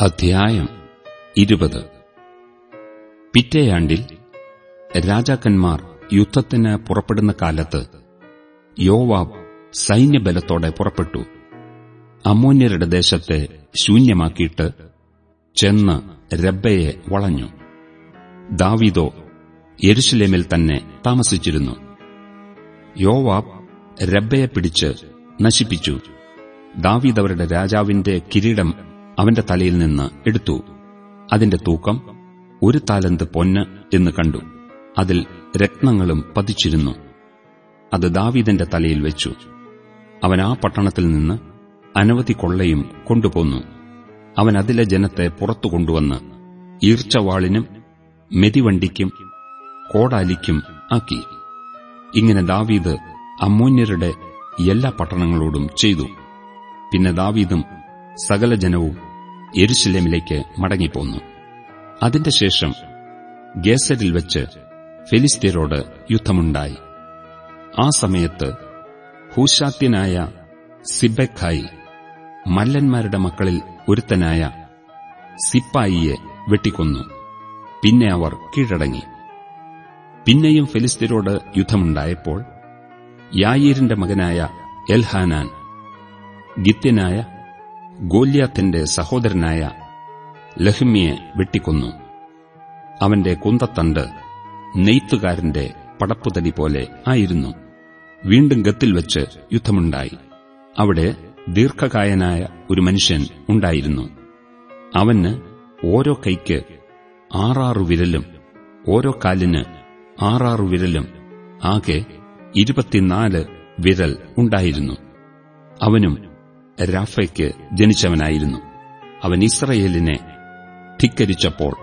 അധ്യായം ഇരുപത്. പിറ്റേയാണ്ടിൽ രാജാക്കന്മാർ യുദ്ധത്തിന് പുറപ്പെടുന്ന കാലത്ത് യോവാബ് സൈന്യബലത്തോടെ പുറപ്പെട്ടു. അമോന്യരുടെ ദേശത്തെ ശൂന്യമാക്കിയിട്ട് ചെന്ന് രബ്ബയെ വളഞ്ഞു. ദാവിദോ യെരുഷലേമിൽ തന്നെ താമസിച്ചിരുന്നു. യോവാബ് രബ്ബയെ പിടിച്ച് നശിപ്പിച്ചു. ദാവീദ് അവരുടെ രാജാവിന്റെ കിരീടം അവന്റെ തലയിൽ നിന്ന് എടുത്തു. അതിന്റെ തൂക്കം ഒരു താലന്ത് പൊന്ന് എന്ന് കണ്ടു. അതിൽ രത്നങ്ങളും പതിച്ചിരുന്നു. അത് ദാവീദന്റെ തലയിൽ വെച്ചു. അവൻ ആ പട്ടണത്തിൽ നിന്ന് അനവധി കൊള്ളയും കൊണ്ടുപോന്നു. അവൻ അതിലെ ജനത്തെ പുറത്തു കൊണ്ടുവന്ന് ഈർച്ചവാളിനും മെതിവണ്ടിക്കും കോടാലിക്കും ആക്കി. ഇങ്ങനെ ദാവീദ് അമ്മോന്യരുടെ എല്ലാ പട്ടണങ്ങളോടും ചെയ്തു. പിന്നെ ദാവീദും സകല ജനവും യെരുശലേമിലേക്ക് മടങ്ങിപ്പോന്നു. അതിന്റെ ശേഷം ഗേസരിൽ വെച്ച് ഫിലിസ്തീനോട് യുദ്ധമുണ്ടായി. ആ സമയത്ത് ഹൂശാത്യനായ സിബെഖായി മല്ലന്മാരുടെ മക്കളിൽ ഒരുത്തനായ സിപ്പായിയെ വെട്ടിക്കൊന്നു. പിന്നെ അവർ കീഴടങ്ങി. പിന്നെയും ഫിലിസ്തീനോട് യുദ്ധമുണ്ടായപ്പോൾ യായീരിന്റെ മകനായ എൽഹാനാൻ ഗിത്യനായ ഗോല്യാത്തിന്റെ സഹോദരനായ ലഹ്മിയെ വെട്ടിക്കൊന്നു. അവന്റെ കുന്തത്തണ്ട് നെയ്ത്തുകാരന്റെ പടപ്പുതടി പോലെ ആയിരുന്നു. വീണ്ടും ഗത്തിൽ വെച്ച് യുദ്ധമുണ്ടായി. അവിടെ ദീർഘകായനായ ഒരു മനുഷ്യൻ ഉണ്ടായിരുന്നു. അവന് ഓരോ കൈക്ക് ആറാറു വിരലും ഓരോ കാലിന് ആറാറു വിരലും ആകെ ഇരുപത്തിനാല് വിരൽ ഉണ്ടായിരുന്നു. അവനും രാഫയ്ക്ക് ജനിച്ചവനായിരുന്നു. അവൻ ഇസ്രയേലിനെ ധിക്കരിച്ചപ്പോൾ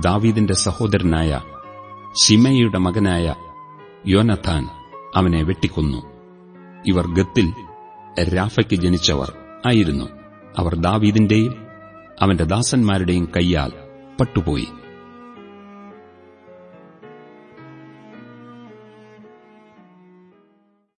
ദാവീദിന്റെ സഹോദരനായ ഷിമയുടെ മകനായ യോനഥാൻ അവനെ വെട്ടിക്കൊന്നു. ഇവർ ഗത്തിൽ രാഫയ്ക്ക് ജനിച്ചവർ ആയിരുന്നു. അവർ ദാവീദിന്റെയും അവന്റെ ദാസന്മാരുടെയും കൈയാൽ പട്ടുപോയി.